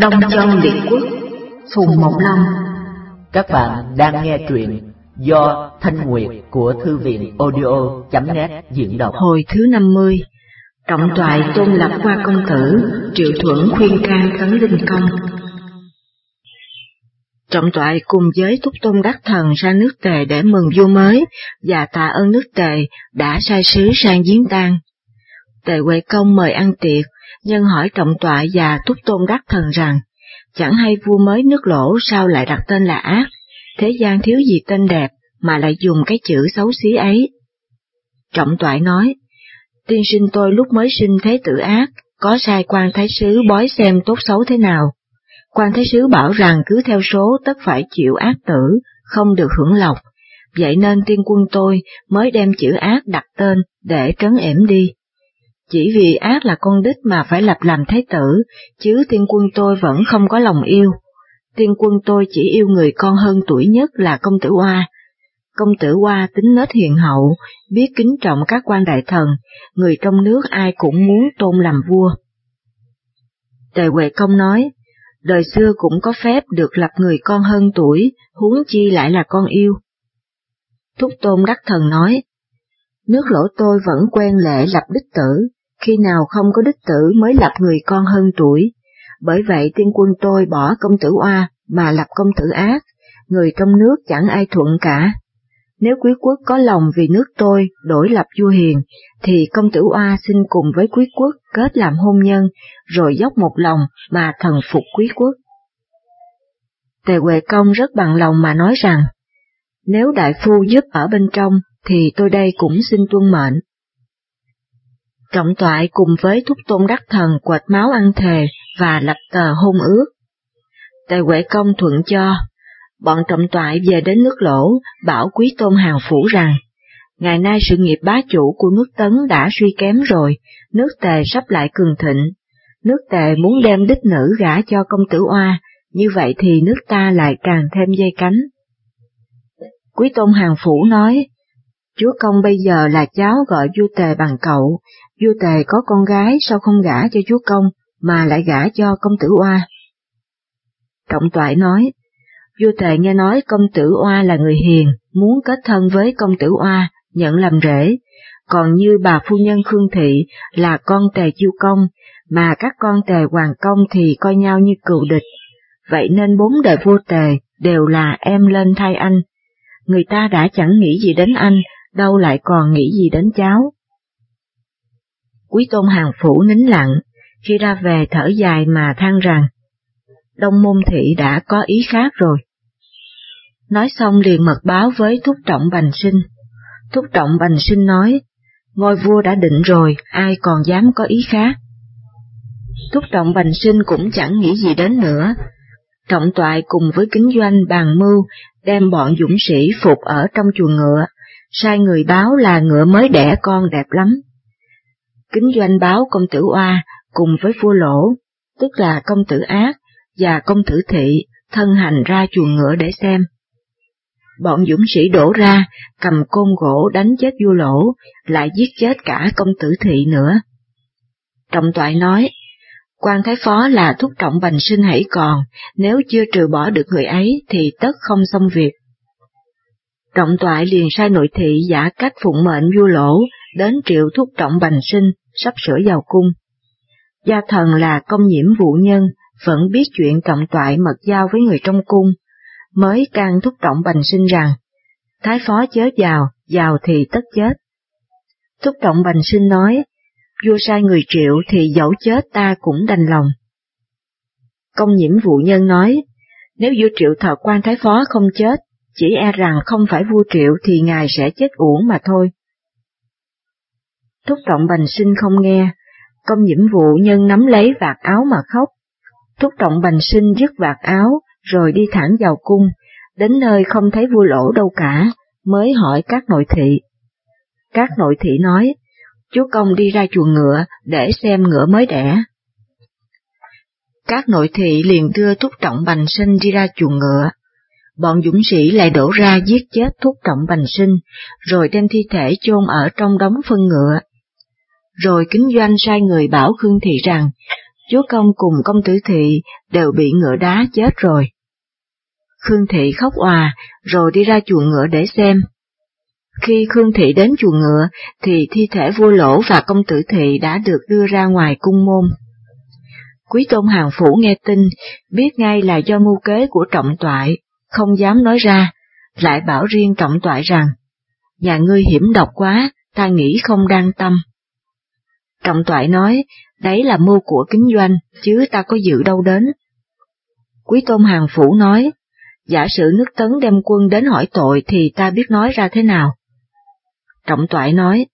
Đông Châu Liệt Quốc Phùng Mộc Long Các bạn đang nghe truyện do Thanh Nguyệt của Thư viện audio.net diễn đọc. Hồi thứ 50 Trọng toại tôn lập qua công tử Triệu thuẫn khuyên can tấn linh công. Trọng toại cùng với Thúc Tôn Đắc Thần ra nước tề để mừng vua mới và tạ ơn nước tề đã sai sứ sang giếng tang. Tề Huệ Công mời ăn tiệc, nhân hỏi trọng Tọa và Thúc Tôn Đắc Thần rằng, chẳng hay vua mới nước lỗ sao lại đặt tên là ác, thế gian thiếu gì tên đẹp mà lại dùng cái chữ xấu xí ấy. Trọng toại nói, tiên sinh tôi lúc mới sinh thế tử ác, có sai quan thái sứ bói xem tốt xấu thế nào. Quan thái sứ bảo rằng cứ theo số tất phải chịu ác tử, không được hưởng lộc, vậy nên tiên quân tôi mới đem chữ ác đặt tên để trấn ểm đi. Chỉ vì ác là con đích mà phải lập làm thái tử, chứ tiên quân tôi vẫn không có lòng yêu. Tiên quân tôi chỉ yêu người con hơn tuổi nhất là công tử Hoa. Công tử Hoa tính nết hiền hậu, biết kính trọng các quan đại thần, người trong nước ai cũng muốn tôn làm vua. Tề Huệ Công nói, đời xưa cũng có phép được lập người con hơn tuổi, huống chi lại là con yêu. Thúc Tôn Đắc Thần nói, nước lỗ tôi vẫn quen lệ lập đích tử, khi nào không có đích tử mới lập người con hơn tuổi. Bởi vậy tiên quân tôi bỏ công tử oa mà lập công tử ác, người trong nước chẳng ai thuận cả. Nếu quý quốc có lòng vì nước tôi đổi lập vua hiền, thì công tử oa xin cùng với quý quốc kết làm hôn nhân, rồi dốc một lòng mà thần phục quý quốc. Tề Huệ Công rất bằng lòng mà nói rằng, nếu đại phu giúp ở bên trong, thì tôi đây cũng xin tuân mệnh. Trọng toại cùng với thúc tôn đắc thần quệt máu ăn thề và lập tờ hôn ước. Tề Huệ Công thuận cho, bọn trọng toại về đến nước lỗ, bảo quý tôn hàng phủ rằng, ngày nay sự nghiệp bá chủ của nước Tấn đã suy kém rồi, nước Tề sắp lại cường thịnh. Nước Tề muốn đem đích nữ gả cho công tử Oa, như vậy thì nước ta lại càng thêm dây cánh. Quý tôn hàng phủ nói, Chúa công bây giờ là cháu gọi vua tề bằng cậu, vua tề có con gái sao không gả cho chúa công, mà lại gả cho công tử oa. Trọng toại nói, vua tề nghe nói công tử oa là người hiền, muốn kết thân với công tử oa, nhận làm rể, còn như bà phu nhân Khương Thị là con tề chiêu công, mà các con tề hoàng công thì coi nhau như cựu địch, vậy nên bốn đời vua tề đều là em lên thay anh. Người ta đã chẳng nghĩ gì đến anh, đâu lại còn nghĩ gì đến cháu. Quý tôn hàng phủ nín lặng, khi ra về thở dài mà than rằng, Đông Môn Thị đã có ý khác rồi. Nói xong liền mật báo với Thúc Trọng Bành Sinh. Thúc Trọng Bành Sinh nói, ngôi vua đã định rồi, ai còn dám có ý khác. Thúc Trọng Bành Sinh cũng chẳng nghĩ gì đến nữa. Trọng toại cùng với kính doanh bàn mưu, đem bọn dũng sĩ phục ở trong chuồng ngựa, sai người báo là ngựa mới đẻ con đẹp lắm. Kính doanh báo công tử Oa cùng với vua lỗ, tức là công tử ác và công tử thị, thân hành ra chuồng ngựa để xem. Bọn dũng sĩ đổ ra, cầm côn gỗ đánh chết vua lỗ, lại giết chết cả công tử thị nữa. Trọng toại nói, quan thái phó là thúc trọng bành sinh hãy còn, nếu chưa trừ bỏ được người ấy thì tất không xong việc. Trọng toại liền sai nội thị giả cách phụng mệnh vua lỗ đến triệu thúc trọng bành sinh, sắp sửa vào cung. Gia thần là công nhiễm vụ nhân, vẫn biết chuyện trọng toại mật giao với người trong cung, mới can thúc trọng bành sinh rằng, thái phó chớ vào, vào thì tất chết. Thúc trọng bành sinh nói, vua sai người triệu thì dẫu chết ta cũng đành lòng. Công nhiễm vụ nhân nói, nếu vua triệu thọ quan thái phó không chết, chỉ e rằng không phải vua triệu thì ngài sẽ chết uổng mà thôi. Thúc trọng bành sinh không nghe, công nhiễm vụ nhân nắm lấy vạt áo mà khóc. Thúc trọng bành sinh dứt vạt áo, rồi đi thẳng vào cung, đến nơi không thấy vua lỗ đâu cả, mới hỏi các nội thị. Các nội thị nói, chúa công đi ra chuồng ngựa để xem ngựa mới đẻ. Các nội thị liền đưa thúc trọng bành sinh đi ra chuồng ngựa bọn dũng sĩ lại đổ ra giết chết thúc trọng bành sinh, rồi đem thi thể chôn ở trong đống phân ngựa. Rồi kính doanh sai người bảo Khương Thị rằng, chúa công cùng công tử thị đều bị ngựa đá chết rồi. Khương Thị khóc òa, rồi đi ra chuồng ngựa để xem. Khi Khương Thị đến chuồng ngựa, thì thi thể vua lỗ và công tử Thị đã được đưa ra ngoài cung môn. Quý Tôn Hàng Phủ nghe tin, biết ngay là do mưu kế của trọng toại, không dám nói ra, lại bảo riêng trọng toại rằng, nhà ngươi hiểm độc quá, ta nghĩ không đang tâm. Trọng toại nói, đấy là mưu của kính doanh, chứ ta có dự đâu đến. Quý Tôn Hàng Phủ nói, giả sử nước tấn đem quân đến hỏi tội thì ta biết nói ra thế nào. Trọng toại nói,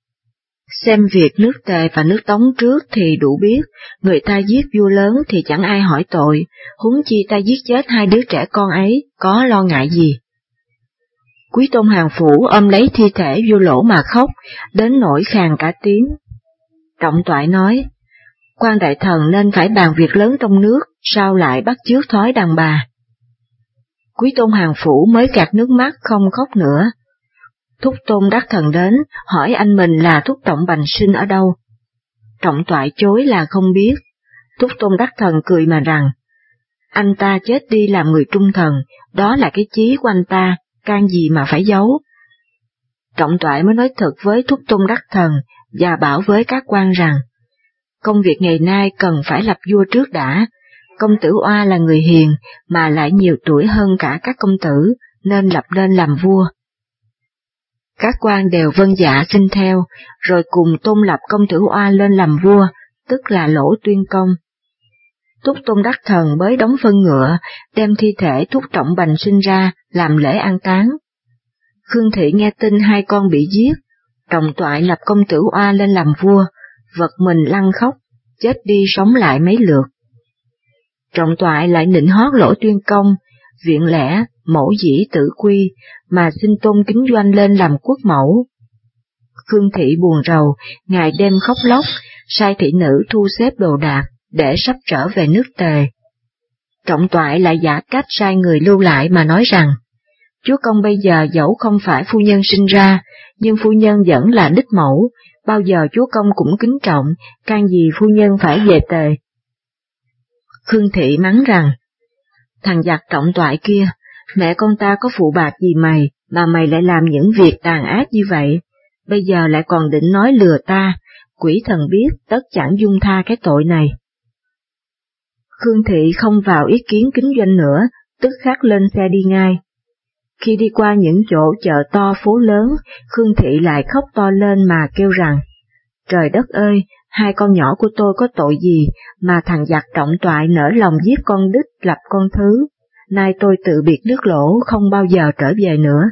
xem việc nước tề và nước tống trước thì đủ biết, người ta giết vua lớn thì chẳng ai hỏi tội, huống chi ta giết chết hai đứa trẻ con ấy, có lo ngại gì. Quý tôn hàng phủ ôm lấy thi thể vua lỗ mà khóc, đến nỗi khàn cả tiếng. Trọng toại nói, quan đại thần nên phải bàn việc lớn trong nước, sao lại bắt chước thói đàn bà. Quý tôn hàng phủ mới gạt nước mắt không khóc nữa. Thúc tôn đắc thần đến, hỏi anh mình là thúc trọng bành sinh ở đâu. Trọng toại chối là không biết. Thúc tôn đắc thần cười mà rằng, anh ta chết đi làm người trung thần, đó là cái chí của anh ta, can gì mà phải giấu. Trọng toại mới nói thật với thúc tôn đắc thần và bảo với các quan rằng, công việc ngày nay cần phải lập vua trước đã, công tử Oa là người hiền mà lại nhiều tuổi hơn cả các công tử, nên lập lên làm vua. Các quan đều vân dạ xin theo, rồi cùng tôn lập công tử Oa lên làm vua, tức là lỗ tuyên công. Túc Tôn Đắc Thần bới đóng phân ngựa, đem thi thể thúc trọng bành sinh ra, làm lễ an táng. Khương Thị nghe tin hai con bị giết, trọng toại lập công tử Oa lên làm vua, vật mình lăn khóc, chết đi sống lại mấy lượt. Trọng toại lại nịnh hót lỗ tuyên công, viện lẽ, mẫu dĩ tử quy, mà xin tôn kính doanh lên làm quốc mẫu. Khương Thị buồn rầu, ngày đêm khóc lóc, sai thị nữ thu xếp đồ đạc, để sắp trở về nước tề. Trọng toại lại giả cách sai người lưu lại mà nói rằng, Chúa công bây giờ dẫu không phải phu nhân sinh ra, nhưng phu nhân vẫn là đích mẫu, bao giờ chúa công cũng kính trọng, can gì phu nhân phải về tề. Khương Thị mắng rằng, thằng giặc trọng toại kia, mẹ con ta có phụ bạc gì mày, mà mày lại làm những việc tàn ác như vậy, bây giờ lại còn định nói lừa ta, quỷ thần biết tất chẳng dung tha cái tội này. Khương Thị không vào ý kiến kinh doanh nữa, tức khắc lên xe đi ngay. Khi đi qua những chỗ chợ to phố lớn, Khương Thị lại khóc to lên mà kêu rằng, Trời đất ơi, hai con nhỏ của tôi có tội gì mà thằng giặc trọng toại nở lòng giết con đích lập con thứ, nay tôi tự biệt nước lỗ không bao giờ trở về nữa.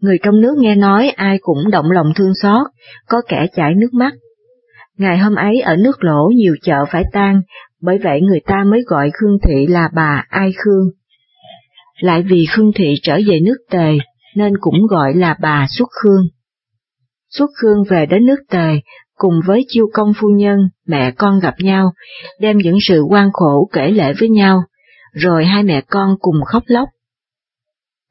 Người trong nước nghe nói ai cũng động lòng thương xót, có kẻ chảy nước mắt. Ngày hôm ấy ở nước lỗ nhiều chợ phải tan, bởi vậy người ta mới gọi Khương Thị là bà Ai Khương. Lại vì Khương Thị trở về nước Tề, nên cũng gọi là bà Xuất Khương. Xuất Khương về đến nước Tề, cùng với chiêu công phu nhân, mẹ con gặp nhau, đem những sự quan khổ kể lễ với nhau, rồi hai mẹ con cùng khóc lóc.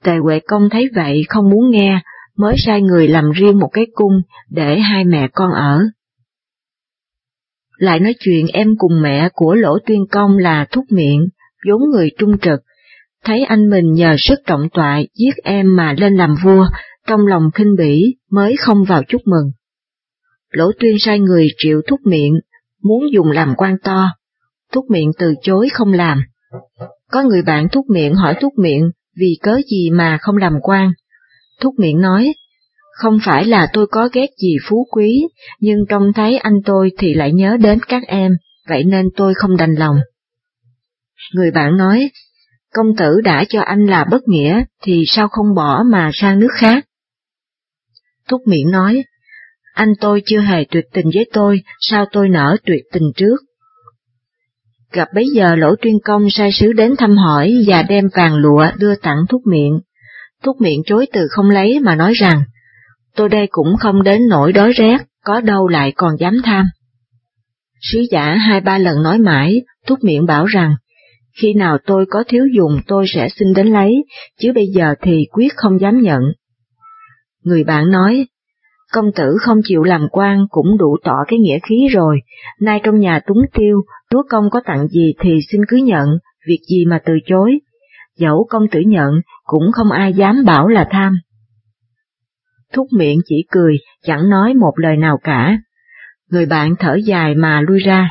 Tề Huệ Công thấy vậy không muốn nghe, mới sai người làm riêng một cái cung để hai mẹ con ở. Lại nói chuyện em cùng mẹ của lỗ tuyên công là thúc miệng, vốn người trung trực, thấy anh mình nhờ sức trọng toại giết em mà lên làm vua, trong lòng khinh bỉ mới không vào chúc mừng. Lỗ tuyên sai người triệu thúc miệng, muốn dùng làm quan to, thúc miệng từ chối không làm. Có người bạn thúc miệng hỏi thúc miệng vì cớ gì mà không làm quan. Thúc miệng nói, không phải là tôi có ghét gì phú quý, nhưng trông thấy anh tôi thì lại nhớ đến các em, vậy nên tôi không đành lòng. Người bạn nói, công tử đã cho anh là bất nghĩa, thì sao không bỏ mà sang nước khác? Thúc miệng nói, anh tôi chưa hề tuyệt tình với tôi, sao tôi nở tuyệt tình trước? Gặp bấy giờ lỗ tuyên công sai sứ đến thăm hỏi và đem vàng lụa đưa tặng thúc miệng. Thúc miệng chối từ không lấy mà nói rằng, tôi đây cũng không đến nỗi đói rét, có đâu lại còn dám tham. Sứ giả hai ba lần nói mãi, thúc miệng bảo rằng, khi nào tôi có thiếu dùng tôi sẽ xin đến lấy, chứ bây giờ thì quyết không dám nhận. Người bạn nói, công tử không chịu làm quan cũng đủ tỏ cái nghĩa khí rồi, nay trong nhà túng tiêu, chúa công có tặng gì thì xin cứ nhận, việc gì mà từ chối. Dẫu công tử nhận, cũng không ai dám bảo là tham. Thúc miệng chỉ cười, chẳng nói một lời nào cả. Người bạn thở dài mà lui ra.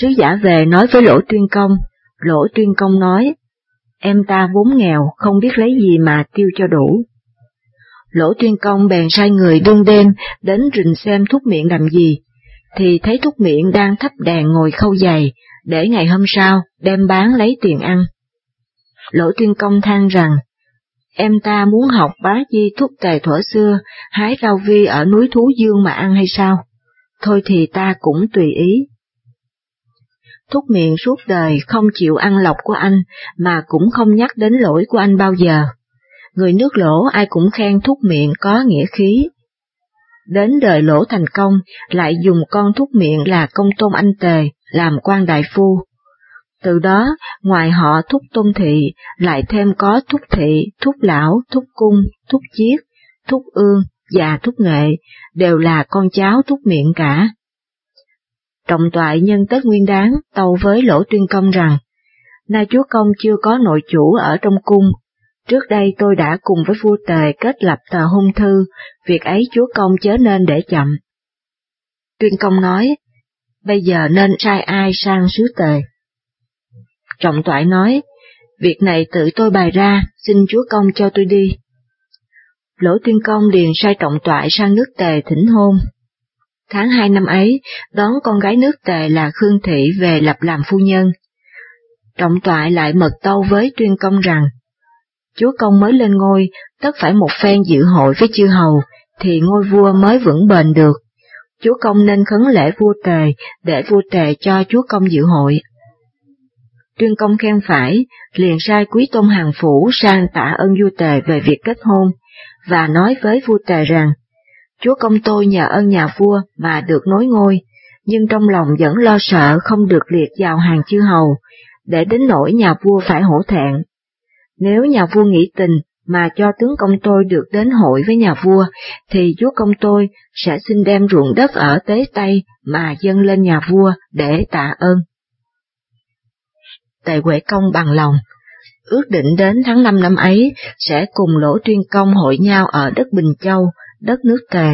Sứ giả về nói với Lỗ Tuyên Công, Lỗ Tuyên Công nói, em ta vốn nghèo, không biết lấy gì mà tiêu cho đủ. Lỗ Tuyên Công bèn sai người đương đêm đến rình xem thuốc miệng làm gì, thì thấy thúc miệng đang thắp đèn ngồi khâu giày, để ngày hôm sau đem bán lấy tiền ăn. Lỗ Tuyên Công than rằng, em ta muốn học bá di thúc tề thuở xưa, hái rau vi ở núi Thú Dương mà ăn hay sao? Thôi thì ta cũng tùy ý. Thúc miệng suốt đời không chịu ăn lọc của anh, mà cũng không nhắc đến lỗi của anh bao giờ. Người nước lỗ ai cũng khen thúc miệng có nghĩa khí. Đến đời lỗ thành công, lại dùng con thúc miệng là công tôn anh tề, làm quan đại phu. Từ đó, ngoài họ thúc tôn thị, lại thêm có thúc thị, thúc lão, thúc cung, thúc chiết, thúc ương và thúc nghệ, đều là con cháu thúc miệng cả. Trọng toại nhân Tết Nguyên Đán tâu với Lỗ Tuyên Công rằng, nay chúa công chưa có nội chủ ở trong cung, trước đây tôi đã cùng với vua tề kết lập tờ hôn thư, việc ấy chúa công chớ nên để chậm. Tuyên Công nói, bây giờ nên sai ai sang sứ tề. Trọng toại nói, việc này tự tôi bày ra, xin chúa công cho tôi đi. Lỗ Tuyên Công liền sai trọng toại sang nước tề thỉnh hôn. Tháng hai năm ấy, đón con gái nước tề là Khương Thị về lập làm phu nhân. Trọng toại lại mật tâu với Tuyên Công rằng, Chúa Công mới lên ngôi, tất phải một phen dự hội với chư hầu, thì ngôi vua mới vững bền được. Chúa Công nên khấn lễ vua tề, để vua tề cho Chúa Công dự hội. Tuyên Công khen phải, liền sai quý tôn hàng phủ sang tạ ơn vua tề về việc kết hôn, và nói với vua tề rằng, Chúa công tôi nhờ ơn nhà vua mà được nối ngôi, nhưng trong lòng vẫn lo sợ không được liệt vào hàng chư hầu, để đến nỗi nhà vua phải hổ thẹn. Nếu nhà vua nghĩ tình mà cho tướng công tôi được đến hội với nhà vua, thì chúa công tôi sẽ xin đem ruộng đất ở Tế Tây mà dâng lên nhà vua để tạ ơn. Tề Huệ Công bằng lòng, ước định đến tháng 5 năm ấy sẽ cùng Lỗ Tuyên Công hội nhau ở đất Bình Châu, đất nước Tề.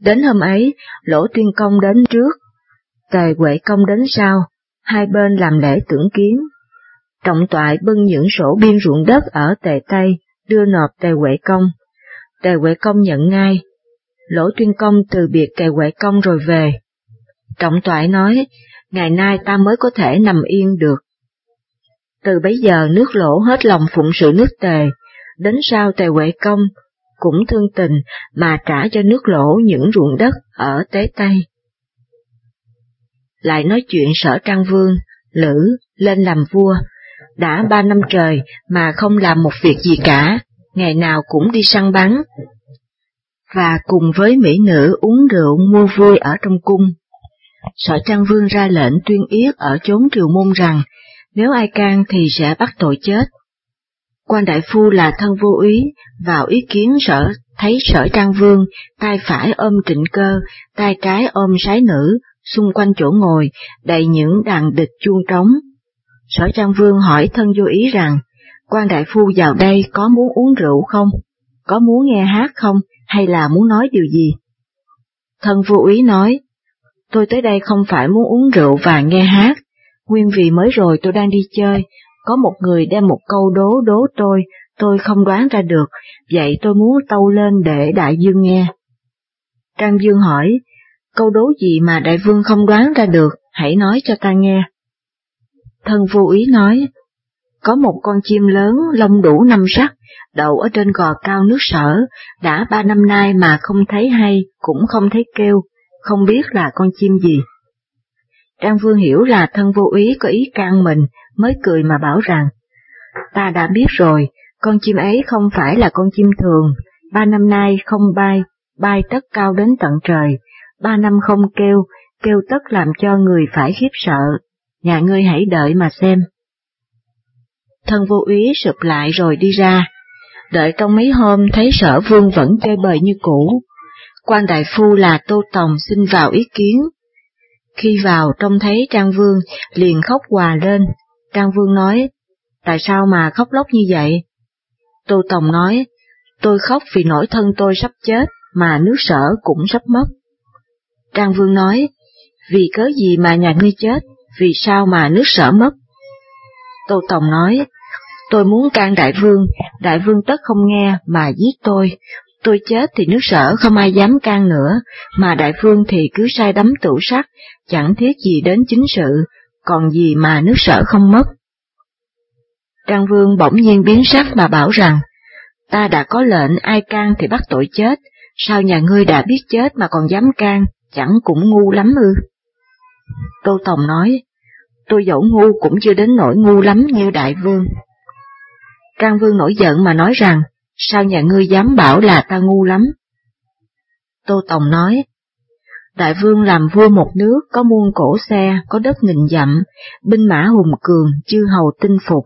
Đến hôm ấy, Lỗ Tuyên Công đến trước, Tề Huệ Công đến sau, hai bên làm lễ tưởng kiến. Trọng toại bưng những sổ biên ruộng đất ở Tề Tây, đưa nộp Tề Huệ Công. Tề Huệ Công nhận ngay. Lỗ Tuyên Công từ biệt Tề Huệ Công rồi về. Trọng toại nói, ngày nay ta mới có thể nằm yên được. Từ bấy giờ nước lỗ hết lòng phụng sự nước tề, đến sau tề Huệ Công cũng thương tình mà trả cho nước lỗ những ruộng đất ở Tế Tây. Lại nói chuyện sở Trang Vương, Lữ, lên làm vua, đã ba năm trời mà không làm một việc gì cả, ngày nào cũng đi săn bắn, và cùng với mỹ nữ uống rượu mua vui ở trong cung. Sở Trang Vương ra lệnh tuyên yết ở chốn triều môn rằng, nếu ai can thì sẽ bắt tội chết. Quan đại phu là thân vô úy, vào ý kiến sở, thấy sở trang vương, tay phải ôm trịnh cơ, tay trái ôm sái nữ, xung quanh chỗ ngồi, đầy những đàn địch chuông trống. Sở trang vương hỏi thân vô ý rằng, quan đại phu vào đây có muốn uống rượu không? Có muốn nghe hát không? Hay là muốn nói điều gì? Thân vô ý nói, tôi tới đây không phải muốn uống rượu và nghe hát, nguyên vì mới rồi tôi đang đi chơi, có một người đem một câu đố đố tôi, tôi không đoán ra được, vậy tôi muốn tâu lên để đại dương nghe. Trang Dương hỏi, câu đố gì mà đại vương không đoán ra được, hãy nói cho ta nghe. Thân vô ý nói, có một con chim lớn lông đủ năm sắc, đậu ở trên gò cao nước sở, đã ba năm nay mà không thấy hay, cũng không thấy kêu, không biết là con chim gì. Trang Vương hiểu là thân vô ý có ý can mình, mới cười mà bảo rằng, ta đã biết rồi, con chim ấy không phải là con chim thường, ba năm nay không bay, bay tất cao đến tận trời, ba năm không kêu, kêu tất làm cho người phải khiếp sợ, nhà ngươi hãy đợi mà xem. Thân vô úy sụp lại rồi đi ra, đợi trong mấy hôm thấy sở vương vẫn chơi bời như cũ. quan đại phu là Tô Tòng xin vào ý kiến. Khi vào trông thấy Trang Vương liền khóc hòa lên, Trang Vương nói, tại sao mà khóc lóc như vậy? Tô Tòng nói, tôi khóc vì nỗi thân tôi sắp chết, mà nước sở cũng sắp mất. Trang Vương nói, vì cớ gì mà nhà ngươi chết, vì sao mà nước sở mất? Tô Tòng nói, tôi muốn can đại vương, đại vương tất không nghe mà giết tôi, tôi chết thì nước sở không ai dám can nữa, mà đại vương thì cứ sai đắm tủ sắt, chẳng thiết gì đến chính sự, còn gì mà nước sở không mất. Trang vương bỗng nhiên biến sắc mà bảo rằng, ta đã có lệnh ai can thì bắt tội chết, sao nhà ngươi đã biết chết mà còn dám can, chẳng cũng ngu lắm ư. Tô Tòng nói, tôi dẫu ngu cũng chưa đến nỗi ngu lắm như đại vương. Trang vương nổi giận mà nói rằng, sao nhà ngươi dám bảo là ta ngu lắm? Tô Tòng nói, Đại vương làm vua một nước có muôn cổ xe, có đất nghìn dặm, binh mã hùng cường, chư hầu tinh phục,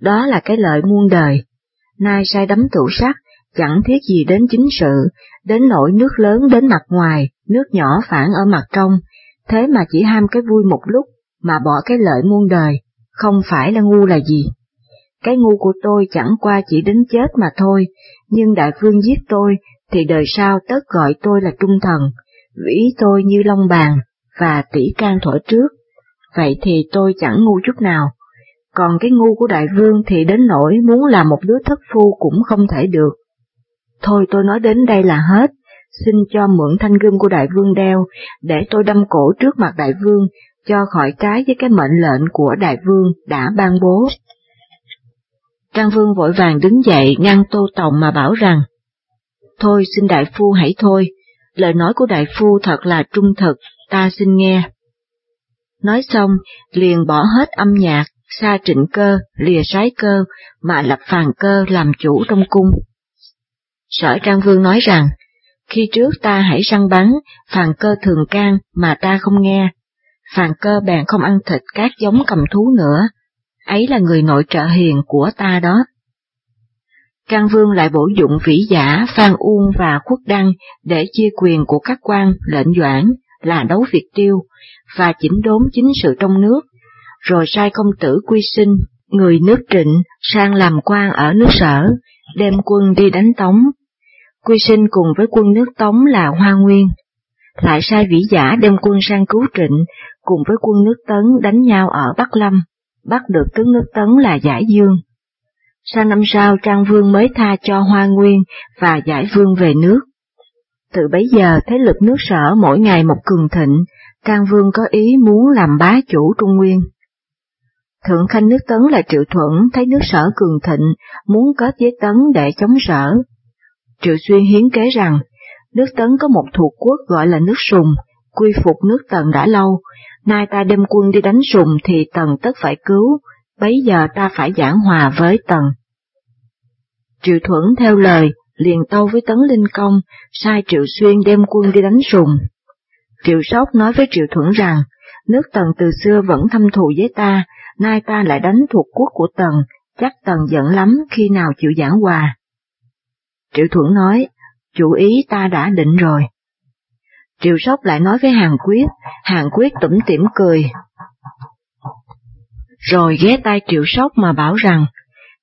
đó là cái lợi muôn đời. Nay sai đấm tủ sắt, chẳng thiết gì đến chính sự, đến nỗi nước lớn đến mặt ngoài, nước nhỏ phản ở mặt trong, thế mà chỉ ham cái vui một lúc, mà bỏ cái lợi muôn đời, không phải là ngu là gì. Cái ngu của tôi chẳng qua chỉ đến chết mà thôi, nhưng đại vương giết tôi, thì đời sau tất gọi tôi là trung thần, vĩ tôi như long bàn, và tỷ can thổi trước. Vậy thì tôi chẳng ngu chút nào. Còn cái ngu của đại vương thì đến nỗi muốn làm một đứa thất phu cũng không thể được. Thôi tôi nói đến đây là hết, xin cho mượn thanh gươm của đại vương đeo, để tôi đâm cổ trước mặt đại vương, cho khỏi trái với cái mệnh lệnh của đại vương đã ban bố. Trang Vương vội vàng đứng dậy ngăn Tô Tòng mà bảo rằng, Thôi xin đại phu hãy thôi, lời nói của đại phu thật là trung thực, ta xin nghe. Nói xong, liền bỏ hết âm nhạc, xa trịnh cơ, lìa sái cơ, mà lập phàn cơ làm chủ trong cung. Sở Trang Vương nói rằng, khi trước ta hãy săn bắn, phàn cơ thường can mà ta không nghe, phàn cơ bèn không ăn thịt các giống cầm thú nữa, ấy là người nội trợ hiền của ta đó. Trang Vương lại bổ dụng vĩ giả Phan Uông và Khuất Đăng để chia quyền của các quan lệnh doãn là đấu việt tiêu và chỉnh đốn chính sự trong nước, rồi sai công tử Quy Sinh, người nước trịnh, sang làm quan ở nước sở, đem quân đi đánh Tống. Quy Sinh cùng với quân nước Tống là Hoa Nguyên, lại sai vĩ giả đem quân sang cứu trịnh, cùng với quân nước Tấn đánh nhau ở Bắc Lâm, bắt được tướng nước Tấn là Giải Dương. Sang năm sau Trang Vương mới tha cho Hoa Nguyên và Giải Vương về nước. Từ bấy giờ thế lực nước sở mỗi ngày một cường thịnh, Trang Vương có ý muốn làm bá chủ Trung Nguyên. Thượng khanh nước Tấn là Triệu Thuận thấy nước sở cường thịnh, muốn kết với Tấn để chống sở. Triệu Xuyên hiến kế rằng, nước Tấn có một thuộc quốc gọi là nước Sùng, quy phục nước Tần đã lâu, nay ta đem quân đi đánh Sùng thì Tần tất phải cứu, bấy giờ ta phải giảng hòa với Tần. Triệu Thuẫn theo lời, liền tâu với Tấn Linh Công, sai Triệu Xuyên đem quân đi đánh Sùng. Triệu Sóc nói với Triệu Thuẫn rằng, nước Tần từ xưa vẫn thâm thù với ta, nay ta lại đánh thuộc quốc của Tần, chắc Tần giận lắm khi nào chịu giảng hòa. Triệu Thuẫn nói, chủ ý ta đã định rồi. Triệu Sóc lại nói với Hàng Quyết, Hàng Quyết tủm tỉm cười. Rồi ghé tay Triệu Sóc mà bảo rằng,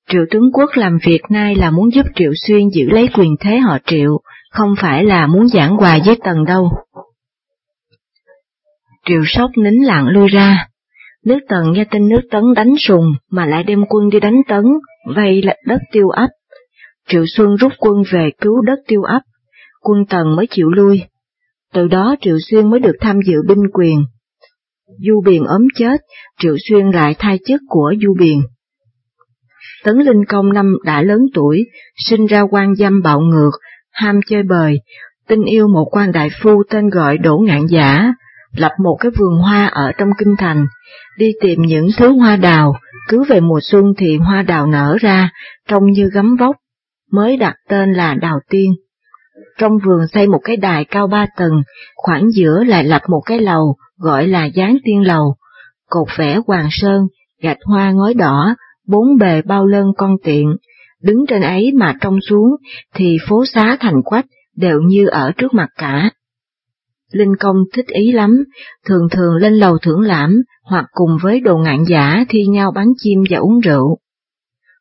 Triệu tướng quốc làm việc nay là muốn giúp Triệu Xuyên giữ lấy quyền thế họ Triệu, không phải là muốn giảng hòa với Tần đâu. Triệu Sóc nín lặng lui ra. Nước Tần nghe tin nước Tấn đánh sùng mà lại đem quân đi đánh Tấn, vây là đất tiêu ấp. Triệu Xuân rút quân về cứu đất tiêu ấp, quân Tần mới chịu lui. Từ đó Triệu Xuyên mới được tham dự binh quyền. Du Biền ốm chết, Triệu Xuyên lại thay chức của Du Biền. Tấn Linh Công năm đã lớn tuổi, sinh ra quan dâm bạo ngược, ham chơi bời, tin yêu một quan đại phu tên gọi Đỗ Ngạn Giả, lập một cái vườn hoa ở trong kinh thành, đi tìm những thứ hoa đào, cứ về mùa xuân thì hoa đào nở ra, trông như gấm vóc, mới đặt tên là Đào Tiên. Trong vườn xây một cái đài cao ba tầng, khoảng giữa lại lập một cái lầu, gọi là Giáng Tiên Lầu, cột vẽ hoàng sơn, gạch hoa ngói đỏ, bốn bề bao lân con tiện, đứng trên ấy mà trông xuống thì phố xá thành quách đều như ở trước mặt cả. Linh Công thích ý lắm, thường thường lên lầu thưởng lãm hoặc cùng với đồ ngạn giả thi nhau bắn chim và uống rượu.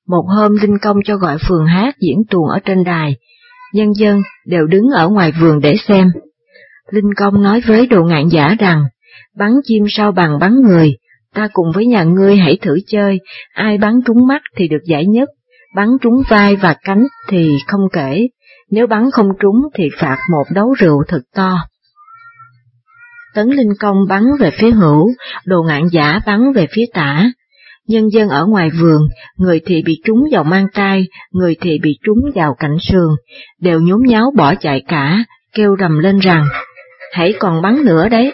Một hôm Linh Công cho gọi phường hát diễn tuồng ở trên đài, nhân dân đều đứng ở ngoài vườn để xem. Linh Công nói với đồ ngạn giả rằng, bắn chim sao bằng bắn người, ta cùng với nhà ngươi hãy thử chơi, ai bắn trúng mắt thì được giải nhất, bắn trúng vai và cánh thì không kể, nếu bắn không trúng thì phạt một đấu rượu thật to. Tấn Linh Công bắn về phía hữu, đồ ngạn giả bắn về phía tả. Nhân dân ở ngoài vườn, người thì bị trúng vào mang tay, người thì bị trúng vào cạnh sườn, đều nhốn nháo bỏ chạy cả, kêu rầm lên rằng, hãy còn bắn nữa đấy.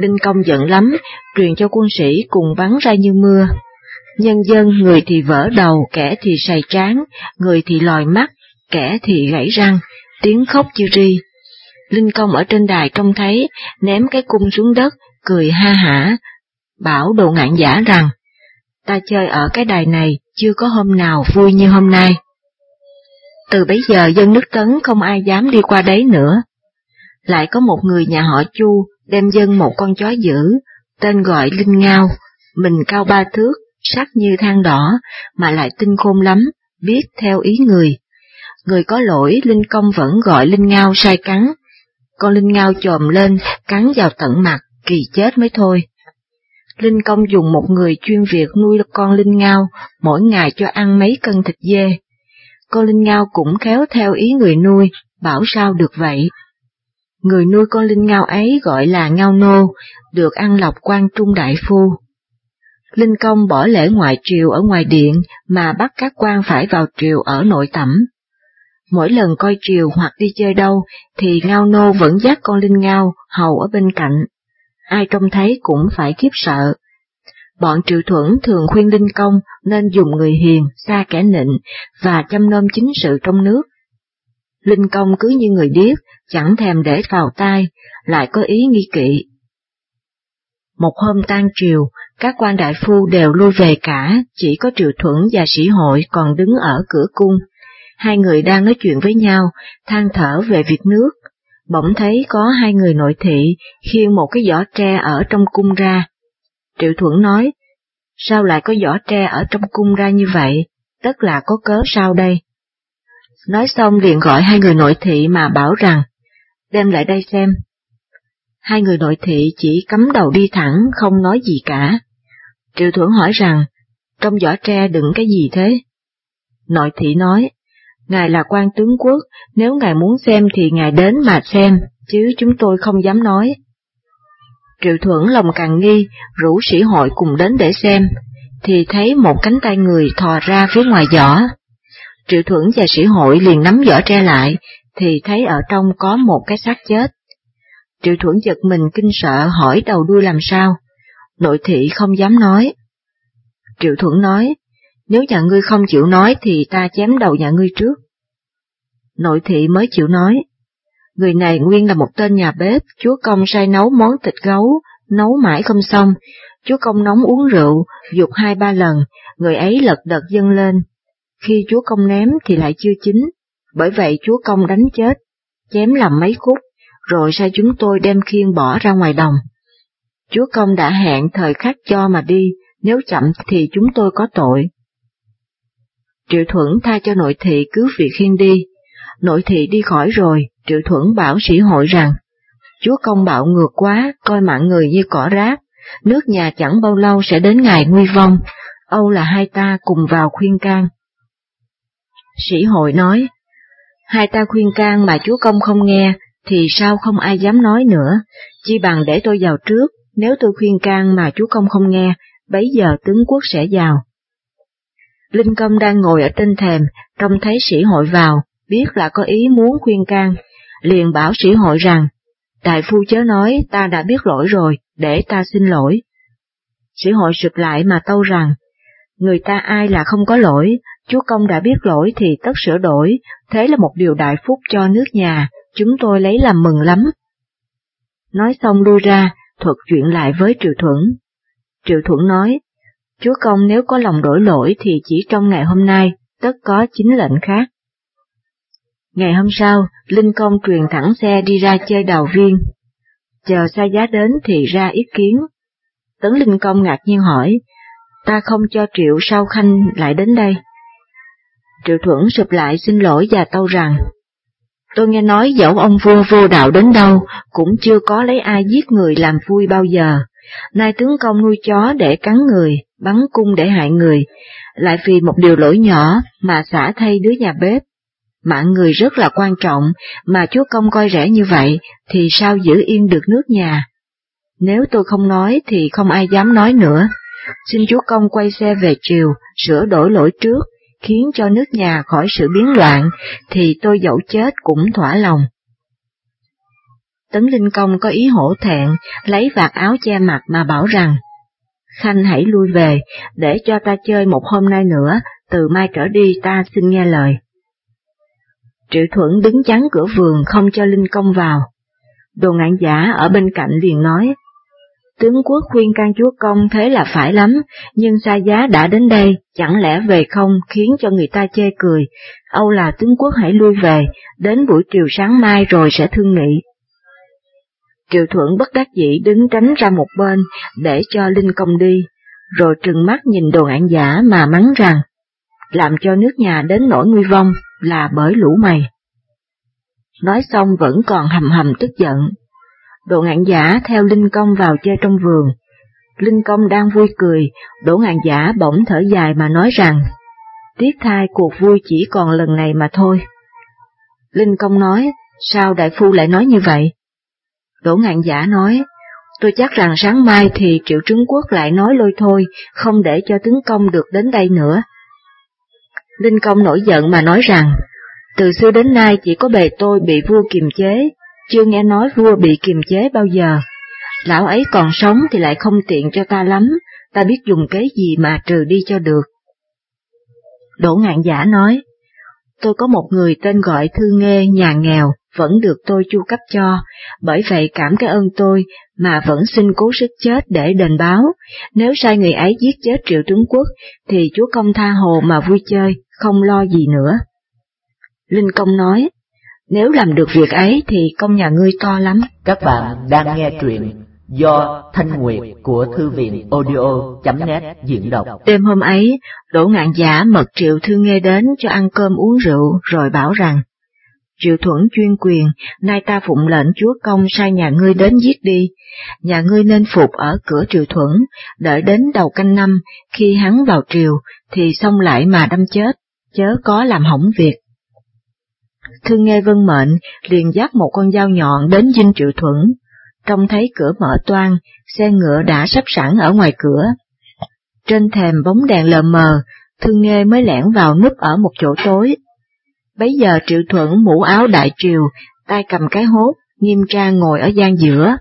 Linh Công giận lắm, truyền cho quân sĩ cùng bắn ra như mưa. Nhân dân người thì vỡ đầu, kẻ thì sày trán, người thì lòi mắt, kẻ thì gãy răng, tiếng khóc chia ri. Linh Công ở trên đài trông thấy, ném cái cung xuống đất, cười ha hả, bảo đồ ngạn giả rằng, ta chơi ở cái đài này chưa có hôm nào vui như hôm nay. Từ bấy giờ dân nước Tấn không ai dám đi qua đấy nữa. Lại có một người nhà họ Chu đem dân một con chó dữ, tên gọi Linh Ngao, mình cao ba thước, sắc như than đỏ, mà lại tinh khôn lắm, biết theo ý người. Người có lỗi Linh Công vẫn gọi Linh Ngao sai cắn, con Linh Ngao chồm lên, cắn vào tận mặt, kỳ chết mới thôi. Linh Công dùng một người chuyên việc nuôi con Linh Ngao, mỗi ngày cho ăn mấy cân thịt dê. Con Linh Ngao cũng khéo theo ý người nuôi, bảo sao được vậy. Người nuôi con Linh Ngao ấy gọi là Ngao Nô, được ăn lọc quan trung đại phu. Linh Công bỏ lễ ngoại triều ở ngoài điện mà bắt các quan phải vào triều ở nội tẩm. Mỗi lần coi triều hoặc đi chơi đâu thì Ngao Nô vẫn dắt con Linh Ngao hầu ở bên cạnh. Ai trông thấy cũng phải khiếp sợ. Bọn triệu thuẫn thường khuyên Linh Công nên dùng người hiền, xa kẻ nịnh và chăm nom chính sự trong nước. Linh Công cứ như người điếc, chẳng thèm để vào tai, lại có ý nghi kỵ. Một hôm tan triều, các quan đại phu đều lui về cả, chỉ có triệu thuẫn và sĩ hội còn đứng ở cửa cung. Hai người đang nói chuyện với nhau, than thở về việc nước. Bỗng thấy có hai người nội thị khiêng một cái giỏ tre ở trong cung ra. Triệu thuẫn nói, sao lại có giỏ tre ở trong cung ra như vậy, tất là có cớ sao đây? Nói xong liền gọi hai người nội thị mà bảo rằng, đem lại đây xem. Hai người nội thị chỉ cắm đầu đi thẳng, không nói gì cả. Triệu thuẫn hỏi rằng, trong giỏ tre đựng cái gì thế? Nội thị nói, Ngài là quan tướng quốc, nếu ngài muốn xem thì ngài đến mà xem, chứ chúng tôi không dám nói. Triệu thuận lòng càng nghi, rủ sĩ hội cùng đến để xem, thì thấy một cánh tay người thò ra phía ngoài giỏ. Triệu thuận và sĩ hội liền nắm giỏ tre lại, thì thấy ở trong có một cái xác chết. Triệu thuận giật mình kinh sợ hỏi đầu đuôi làm sao, nội thị không dám nói. Triệu thuận nói, nếu nhà ngươi không chịu nói thì ta chém đầu nhà ngươi trước. Nội thị mới chịu nói. Người này nguyên là một tên nhà bếp, chúa công sai nấu món thịt gấu, nấu mãi không xong, chúa công nóng uống rượu, dục hai ba lần, người ấy lật đật dâng lên. Khi chúa công ném thì lại chưa chín, bởi vậy chúa công đánh chết, chém làm mấy khúc, rồi sai chúng tôi đem khiên bỏ ra ngoài đồng. Chúa công đã hẹn thời khắc cho mà đi, nếu chậm thì chúng tôi có tội. Triệu Thuẫn tha cho nội thị cứu việc khiên đi. Nội thị đi khỏi rồi, Triệu Thuẫn bảo sĩ hội rằng, Chúa công bạo ngược quá, coi mạng người như cỏ rác, nước nhà chẳng bao lâu sẽ đến ngày nguy vong, Âu là hai ta cùng vào khuyên can. Sĩ hội nói, hai ta khuyên can mà chúa công không nghe, thì sao không ai dám nói nữa, chi bằng để tôi vào trước, nếu tôi khuyên can mà chúa công không nghe, bấy giờ tướng quốc sẽ vào. Linh Công đang ngồi ở trên thềm, trông thấy sĩ hội vào, biết là có ý muốn khuyên can, liền bảo sĩ hội rằng, đại phu chớ nói ta đã biết lỗi rồi, để ta xin lỗi. Sĩ hội sụp lại mà tâu rằng, người ta ai là không có lỗi, chúa công đã biết lỗi thì tất sửa đổi, thế là một điều đại phúc cho nước nhà, chúng tôi lấy làm mừng lắm. Nói xong lui ra, thuật chuyện lại với Triệu Thuẫn. Triệu Thuẫn nói, Chúa công nếu có lòng đổi lỗi thì chỉ trong ngày hôm nay, tất có chính lệnh khác. Ngày hôm sau, Linh Công truyền thẳng xe đi ra chơi đào viên. Chờ xa giá đến thì ra ý kiến. Tấn Linh Công ngạc nhiên hỏi, ta không cho Triệu sau khanh lại đến đây. Triệu Thuẫn sụp lại xin lỗi và tâu rằng, tôi nghe nói dẫu ông vua vô đạo đến đâu, cũng chưa có lấy ai giết người làm vui bao giờ. Nay tướng công nuôi chó để cắn người, bắn cung để hại người, lại vì một điều lỗi nhỏ mà xả thay đứa nhà bếp. Mạng người rất là quan trọng, mà chúa công coi rẻ như vậy, thì sao giữ yên được nước nhà? Nếu tôi không nói thì không ai dám nói nữa. Xin chúa công quay xe về chiều, sửa đổi lỗi trước, khiến cho nước nhà khỏi sự biến loạn, thì tôi dẫu chết cũng thỏa lòng. Tấn Linh Công có ý hổ thẹn, lấy vạt áo che mặt mà bảo rằng, Khanh hãy lui về, để cho ta chơi một hôm nay nữa, từ mai trở đi ta xin nghe lời. Triệu Thuận đứng chắn cửa vườn không cho Linh Công vào. Đồ ngạn giả ở bên cạnh liền nói, tướng quốc khuyên can chúa công thế là phải lắm, nhưng xa giá đã đến đây, chẳng lẽ về không khiến cho người ta chê cười, Âu là tướng quốc hãy lui về, đến buổi chiều sáng mai rồi sẽ thương nghị kiều Thuận bất đắc dĩ đứng tránh ra một bên để cho Linh Công đi, rồi trừng mắt nhìn đồ ngạn giả mà mắng rằng, làm cho nước nhà đến nỗi nguy vong là bởi lũ mày. Nói xong vẫn còn hầm hầm tức giận. Đồ ngạn giả theo Linh Công vào chơi trong vườn. Linh Công đang vui cười, đồ ngạn giả bỗng thở dài mà nói rằng, tiếc thai cuộc vui chỉ còn lần này mà thôi. Linh Công nói, sao đại phu lại nói như vậy? Đỗ ngạn giả nói, tôi chắc rằng sáng mai thì triệu trứng quốc lại nói lôi thôi, không để cho tướng công được đến đây nữa. Linh công nổi giận mà nói rằng, từ xưa đến nay chỉ có bề tôi bị vua kiềm chế, chưa nghe nói vua bị kiềm chế bao giờ. Lão ấy còn sống thì lại không tiện cho ta lắm, ta biết dùng kế gì mà trừ đi cho được. Đỗ ngạn giả nói, tôi có một người tên gọi Thư nghe nhà nghèo, vẫn được tôi chu cấp cho, bởi vậy cảm cái ơn tôi mà vẫn xin cố sức chết để đền báo, nếu sai người ấy giết chết triệu tướng quốc thì chúa công tha hồ mà vui chơi, không lo gì nữa. Linh Công nói, nếu làm được việc ấy thì công nhà ngươi to lắm. Các bạn đang nghe truyện do Thanh Nguyệt của Thư viện audio.net diễn đọc. Đêm hôm ấy, Đỗ Ngạn Giả mật triệu thư nghe đến cho ăn cơm uống rượu rồi bảo rằng, Triệu thuẫn chuyên quyền, nay ta phụng lệnh chúa công sai nhà ngươi đến giết đi, nhà ngươi nên phục ở cửa triệu thuẫn, đợi đến đầu canh năm, khi hắn vào triều, thì xong lại mà đâm chết, chớ có làm hỏng việc. Thương nghe vân mệnh, liền dắt một con dao nhọn đến dinh triệu thuẫn, trông thấy cửa mở toan, xe ngựa đã sắp sẵn ở ngoài cửa. Trên thềm bóng đèn lờ mờ, thương nghe mới lẻn vào núp ở một chỗ tối, Bấy giờ Triệu Thuận mũ áo đại triều, tay cầm cái hốt, nghiêm trang ngồi ở gian giữa.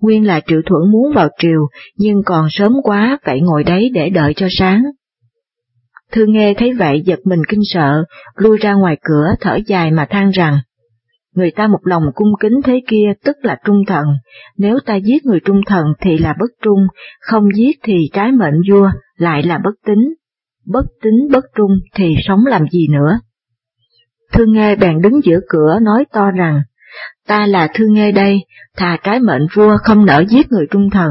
Nguyên là Triệu Thuận muốn vào triều, nhưng còn sớm quá vậy ngồi đấy để đợi cho sáng. Thư nghe thấy vậy giật mình kinh sợ, lui ra ngoài cửa thở dài mà than rằng, người ta một lòng cung kính thế kia tức là trung thần, nếu ta giết người trung thần thì là bất trung, không giết thì trái mệnh vua, lại là bất tính, bất tính bất trung thì sống làm gì nữa. Thương Nghê bèn đứng giữa cửa nói to rằng, ta là Thương Nghê đây, thà trái mệnh vua không nỡ giết người trung thần,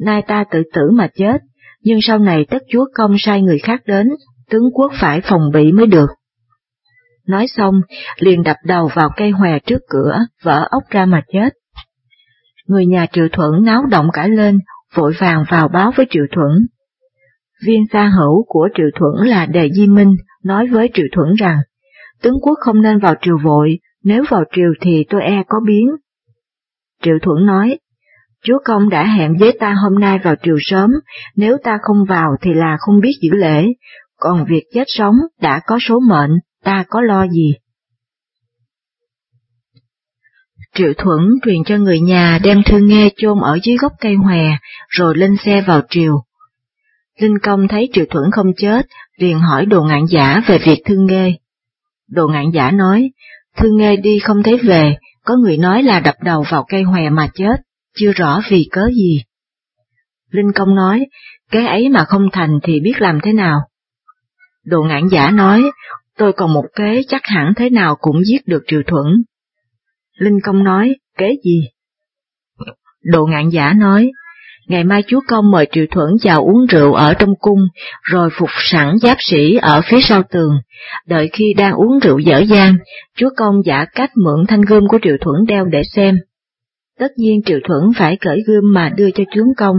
nay ta tự tử mà chết, nhưng sau này tất chúa công sai người khác đến, tướng quốc phải phòng bị mới được. Nói xong, liền đập đầu vào cây hòe trước cửa, vỡ ốc ra mà chết. Người nhà Triệu Thuận náo động cả lên, vội vàng vào báo với Triệu Thuận. Viên xa hữu của Triệu Thuận là Đề Di Minh nói với Triệu Thuận rằng, tướng quốc không nên vào triều vội, nếu vào triều thì tôi e có biến. Triệu Thuận nói, Chúa Công đã hẹn với ta hôm nay vào triều sớm, nếu ta không vào thì là không biết giữ lễ, còn việc chết sống đã có số mệnh, ta có lo gì. Triệu Thuẫn truyền cho người nhà đem thư nghe chôn ở dưới gốc cây hòe, rồi lên xe vào triều. Linh Công thấy Triệu Thuẫn không chết, liền hỏi đồ ngạn giả về việc thương nghe. Đồ ngạn giả nói, Thư nghe đi không thấy về, có người nói là đập đầu vào cây hòe mà chết, chưa rõ vì cớ gì. Linh Công nói, cái ấy mà không thành thì biết làm thế nào. Đồ ngạn giả nói, tôi còn một kế chắc hẳn thế nào cũng giết được Triều Thuẫn. Linh Công nói, kế gì? Đồ ngạn giả nói, ngày mai chúa công mời Triệu Thuẫn vào uống rượu ở trong cung, rồi phục sẵn giáp sĩ ở phía sau tường. Đợi khi đang uống rượu dở dang, chúa công giả cách mượn thanh gươm của Triệu Thuẫn đeo để xem. Tất nhiên Triệu Thuẫn phải cởi gươm mà đưa cho chúa công.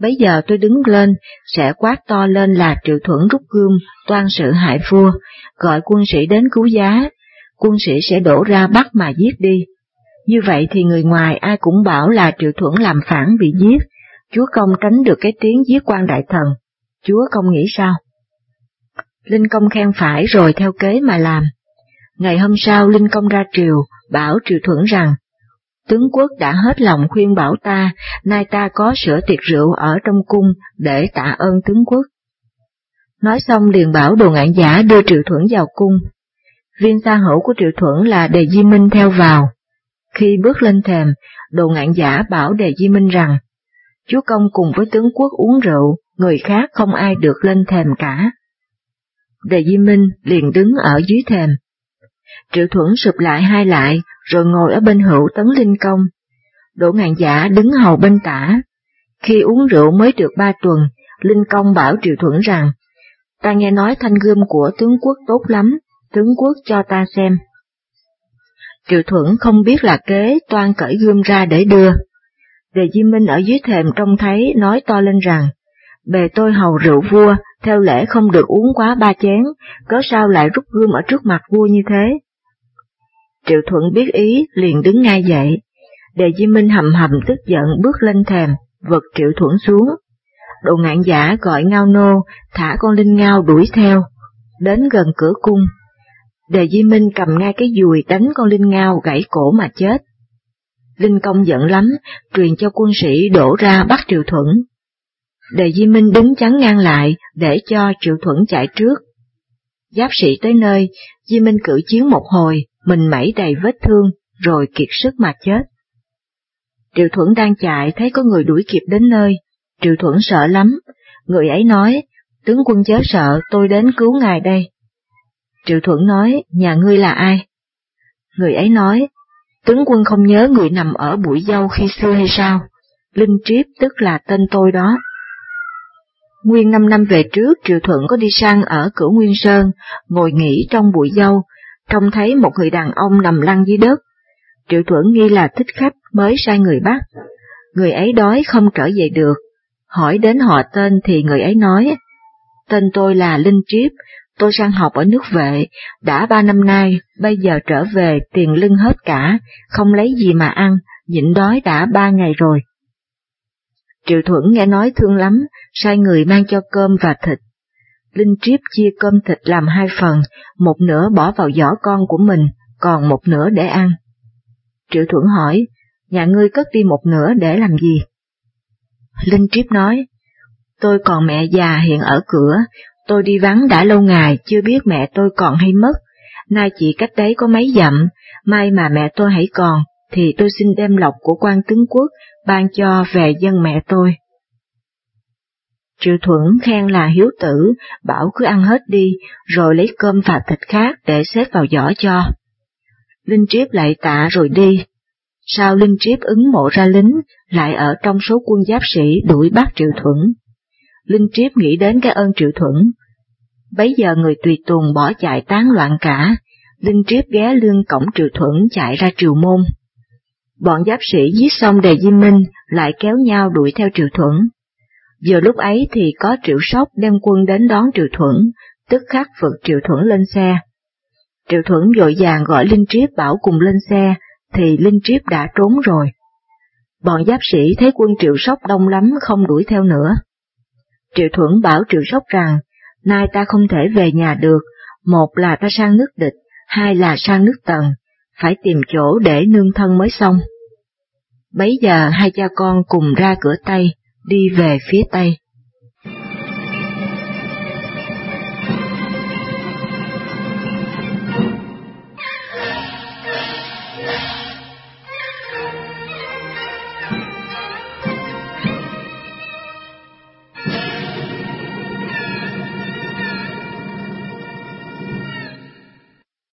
Bấy giờ tôi đứng lên, sẽ quát to lên là Triệu Thuẫn rút gươm, toan sự hại vua, gọi quân sĩ đến cứu giá, quân sĩ sẽ đổ ra bắt mà giết đi. Như vậy thì người ngoài ai cũng bảo là Triệu Thuẫn làm phản bị giết, Chúa Công tránh được cái tiếng giết quan đại thần. Chúa Công nghĩ sao? Linh Công khen phải rồi theo kế mà làm. Ngày hôm sau Linh Công ra triều, bảo Triệu Thuẫn rằng, tướng quốc đã hết lòng khuyên bảo ta, nay ta có sửa tiệc rượu ở trong cung để tạ ơn tướng quốc. Nói xong liền bảo đồ ngạn giả đưa Triệu Thuẫn vào cung. Viên xa hữu của Triệu Thuẫn là Đề Di Minh theo vào. Khi bước lên thềm, đồ ngạn giả bảo Đề Di Minh rằng, Chúa Công cùng với tướng quốc uống rượu, người khác không ai được lên thềm cả. Đề Di Minh liền đứng ở dưới thềm. Triệu Thuẫn sụp lại hai lại, rồi ngồi ở bên hữu tấn linh công. Đỗ ngạn giả đứng hầu bên tả. Khi uống rượu mới được ba tuần, Linh Công bảo Triệu Thuẫn rằng, ta nghe nói thanh gươm của tướng quốc tốt lắm, tướng quốc cho ta xem. Triệu Thuẫn không biết là kế toan cởi gươm ra để đưa. Đề Di Minh ở dưới thềm trông thấy nói to lên rằng, bề tôi hầu rượu vua, theo lễ không được uống quá ba chén, cớ sao lại rút gươm ở trước mặt vua như thế? Triệu Thuận biết ý, liền đứng ngay dậy. Đề Di Minh hầm hầm tức giận bước lên thềm, vật Triệu Thuận xuống. Đồ ngạn giả gọi ngao nô, thả con linh ngao đuổi theo, đến gần cửa cung. Đề Di Minh cầm ngay cái dùi đánh con linh ngao gãy cổ mà chết. Linh Công giận lắm, truyền cho quân sĩ đổ ra bắt Triệu Thuận. Đề Di Minh đứng chắn ngang lại để cho Triệu Thuận chạy trước. Giáp sĩ tới nơi, Di Minh cử chiến một hồi, mình mẩy đầy vết thương, rồi kiệt sức mà chết. Triệu Thuận đang chạy thấy có người đuổi kịp đến nơi, Triệu Thuận sợ lắm, người ấy nói, tướng quân chớ sợ, tôi đến cứu ngài đây. Triệu Thuận nói, nhà ngươi là ai? Người ấy nói, tướng quân không nhớ người nằm ở bụi dâu khi xưa hay sao? Linh Triếp tức là tên tôi đó. Nguyên năm năm về trước, Triệu Thuận có đi sang ở cửa Nguyên Sơn, ngồi nghỉ trong bụi dâu, trông thấy một người đàn ông nằm lăn dưới đất. Triệu Thuận nghi là thích khách mới sai người bắt. Người ấy đói không trở về được. Hỏi đến họ tên thì người ấy nói, tên tôi là Linh Triếp, tôi sang học ở nước vệ, đã ba năm nay, bây giờ trở về tiền lưng hết cả, không lấy gì mà ăn, nhịn đói đã ba ngày rồi. Triệu Thuận nghe nói thương lắm, sai người mang cho cơm và thịt. Linh Triếp chia cơm thịt làm hai phần, một nửa bỏ vào giỏ con của mình, còn một nửa để ăn. Triệu Thuận hỏi, nhà ngươi cất đi một nửa để làm gì? Linh Triếp nói, tôi còn mẹ già hiện ở cửa, tôi đi vắng đã lâu ngày chưa biết mẹ tôi còn hay mất, nay chỉ cách đấy có mấy dặm, may mà mẹ tôi hãy còn, thì tôi xin đem lộc của quan tướng quốc ban cho về dân mẹ tôi. Triệu Thuận khen là hiếu tử, bảo cứ ăn hết đi, rồi lấy cơm và thịt khác để xếp vào giỏ cho. Linh Triếp lại tạ rồi đi. Sau Linh Triếp ứng mộ ra lính, lại ở trong số quân giáp sĩ đuổi bắt Triệu Thuận. Linh Triếp nghĩ đến cái ơn Triệu thuẫn. Bấy giờ người tùy tùng bỏ chạy tán loạn cả, Linh Triếp ghé lưng cổng Triệu thuẫn chạy ra triều môn. Bọn giáp sĩ giết xong đề Di Minh lại kéo nhau đuổi theo Triệu thuẫn. Giờ lúc ấy thì có Triệu Sóc đem quân đến đón Triệu thuẫn, tức khắc vượt Triệu thuẫn lên xe. Triệu thuẫn dội vàng gọi Linh Triếp bảo cùng lên xe, thì Linh Triếp đã trốn rồi. Bọn giáp sĩ thấy quân Triệu Sóc đông lắm không đuổi theo nữa. Triệu Thuận bảo Triệu Sóc rằng, nay ta không thể về nhà được, một là ta sang nước địch, hai là sang nước tần, phải tìm chỗ để nương thân mới xong. Bấy giờ hai cha con cùng ra cửa Tây, đi về phía Tây.